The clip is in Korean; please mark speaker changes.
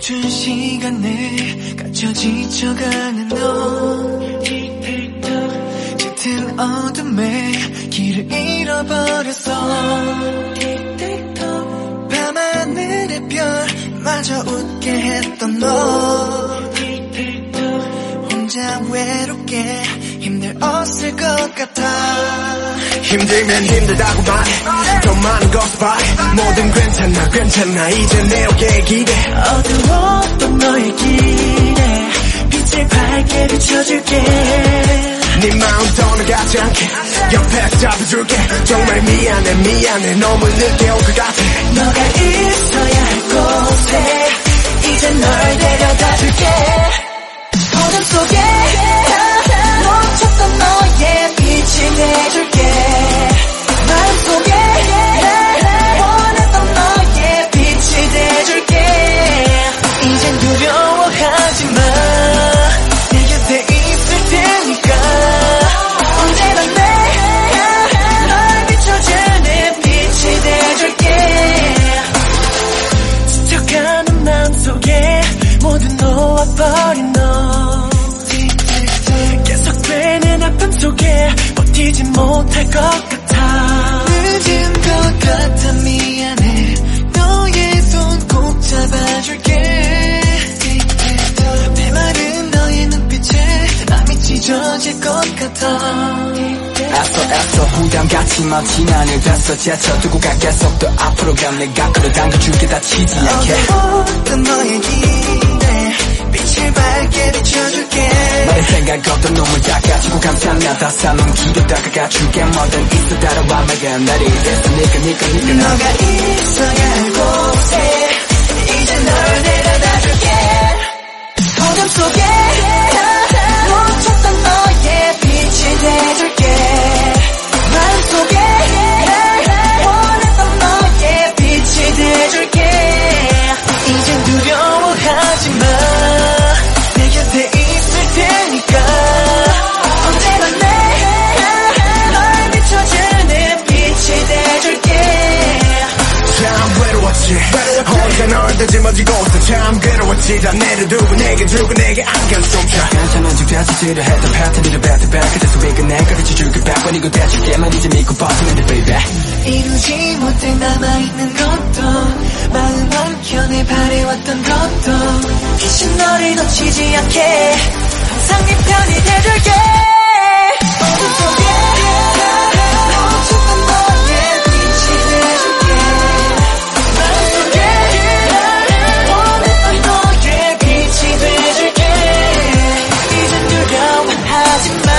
Speaker 1: 멈춘 시간에 갇혀 지쳐가는 너 짙은 어둠에 길을 잃어버렸어 밤하늘의 별마저 웃게 했던 너 혼자 외롭게 힘들었을 것 같아
Speaker 2: 힘들면 힘들다고 말해. 더 많은 것을 바래 뭐든 괜찮아 괜찮아. 이제 내 어깨에 기대.
Speaker 1: 어두웠던 너의 길에 빛을 밝게 비춰줄게.
Speaker 2: 네 마음 떠나가지 않게. 옆에서 잡아줄게. 정말 미안해 미안해. 너무 늦게 온 것 같아.
Speaker 1: 너가 있어야 할 곳에 이제 널 못할 것 같아. 늦은 것 같아 미안해. 너의 손 꼭 잡아줄게. 메마른 너의 눈빛에 마음이 찢어질 것 같아.
Speaker 3: 애써 애써 부담 갖지만 지난일 됐어 제쳐 두고 가 계속 더 앞으로 가 내가 끌어당겨줄게 다치지 않게
Speaker 1: 어두웠던 너의 길에 빛을 밝게 비춰줄게.
Speaker 3: 너의 생각 없던 놈을 닦아 주고 감탄나다. 사는 길을 다가가 줄게 뭐든 있어. 따라와 내가 나를 됐으니까 니까 니까 나
Speaker 1: 너가 있어야 할 곳에
Speaker 2: 참 외로웠지 혼자 널 다짐어지고 있어. 참 괴로웠지 다 내려두고 내게 주고 내게 안겨 좀차
Speaker 3: 괜찮은 척 되지지를 했던 패턴을 back to back. 그래서 왜그 내가 비춰줄게 back. when 이거 대줄게만 이제 믿고 버티면 돼 baby.
Speaker 1: 이루지 못해 남아있는 것도 마음 한켠에 바래왔던 것도 다시 너를 놓치지 않게 항상 네 편이 돼줄게 Touching my